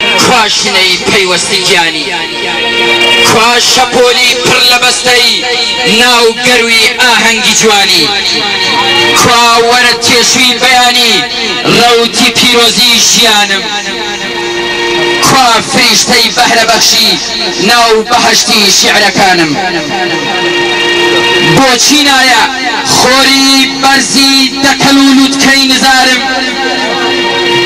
کوا شنەی پەیوەستی گیانی؟ کوا شەپۆلی پڕ لە بەستەی ناو گەرووی ئاهەنگی جوانی؟ کوا وەرە تێشووی بەیانی ڕەوتی پیرۆزی ژیانم؟ کوا فریشتەی بەهرە بەخشی ناو بەهەشتی شیعرەکانم؟ بۆچی نایە خۆری بەرزی دەکەل و لوتکەی نزارم؟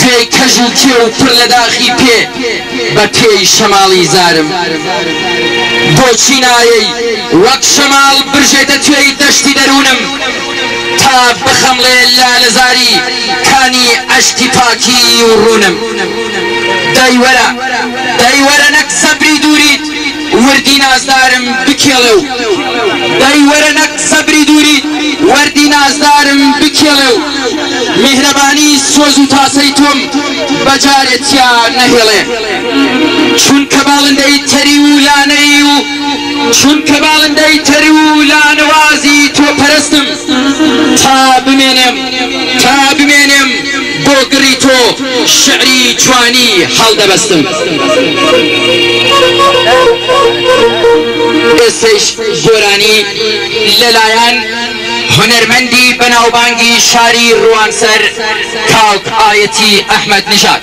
تێی کەژ و کێو و پر لە داخی پێ بە پێی شەماڵی زارم بۆچی نایەی وەک شەماڵ برژێتە توێی دەشتی دەروونم تا بخەمڵێ لالەزاری کانی ئەشقی پاکی و ڕوونم دەی وەرە دەی وەرە نەک سەبری دووریت وردی نازدارم بکێڵێ و دەی وەرە نەک سەبری دووری وردی نازدارم بکێڵێ و میهرەبانی سۆز و تاسەی تۆم بە جارێ تیا نەهێڵێ چونکە باڵندەی تەریو و لانەیی و چونکە باڵندەی تەریو و لانەوازی تۆ پەرستم تا بمێنێم. تا بمێنێم بۆ گڕی تۆ شعری جوانی هەڵدەبەستم ئێستەیش گۆرانی لەلایەن هونەرمەندی بەناوبانگی شاری روانسەر کاک ئایەتی ئەحمەد نژاد.